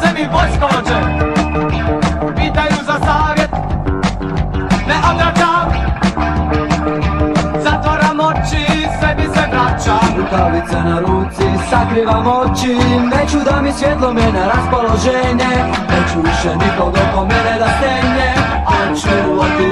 zemi vojskovođe Pitaju za savjet, ne odvraćam Zatvoram oči, sebi se vraćam Rukavice na ruci, sakrivam oči Neću da mi svjetlo me na raspoloženje. Neću više nikog oko mene da stenje. Oču otišao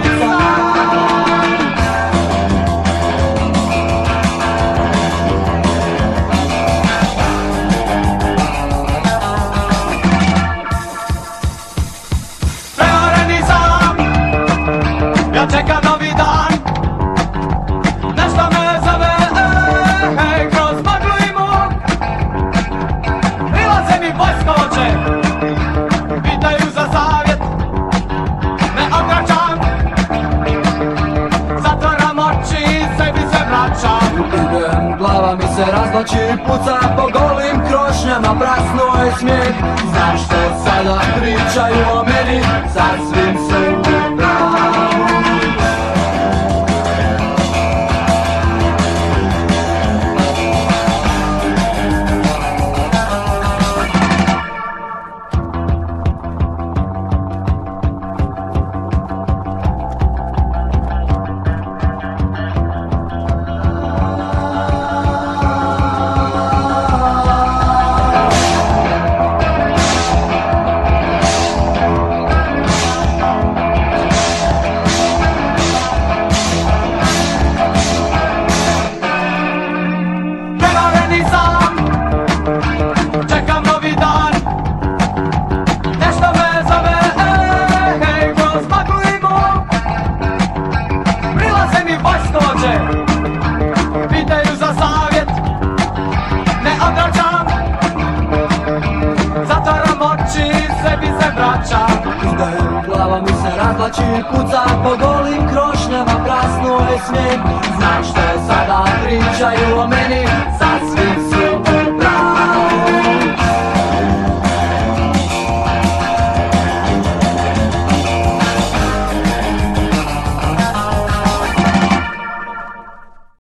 Ja čekam novi dan. Nešto me zove ej, Kroz maglu i muk Prilaze mi vojskovođe Pitaju za savjet. Ne odračam Zatvaram oči i sebi se vraćam. Idem, glava mi se razlači, puca po golim krošnjama, prasno je smijeh. Znaš što sada pričaju o meni, sasvim su Idem, glava mi se razlači, puca po golim krošnjama, prasno je smijeh Znaš što sada pričaju o meni,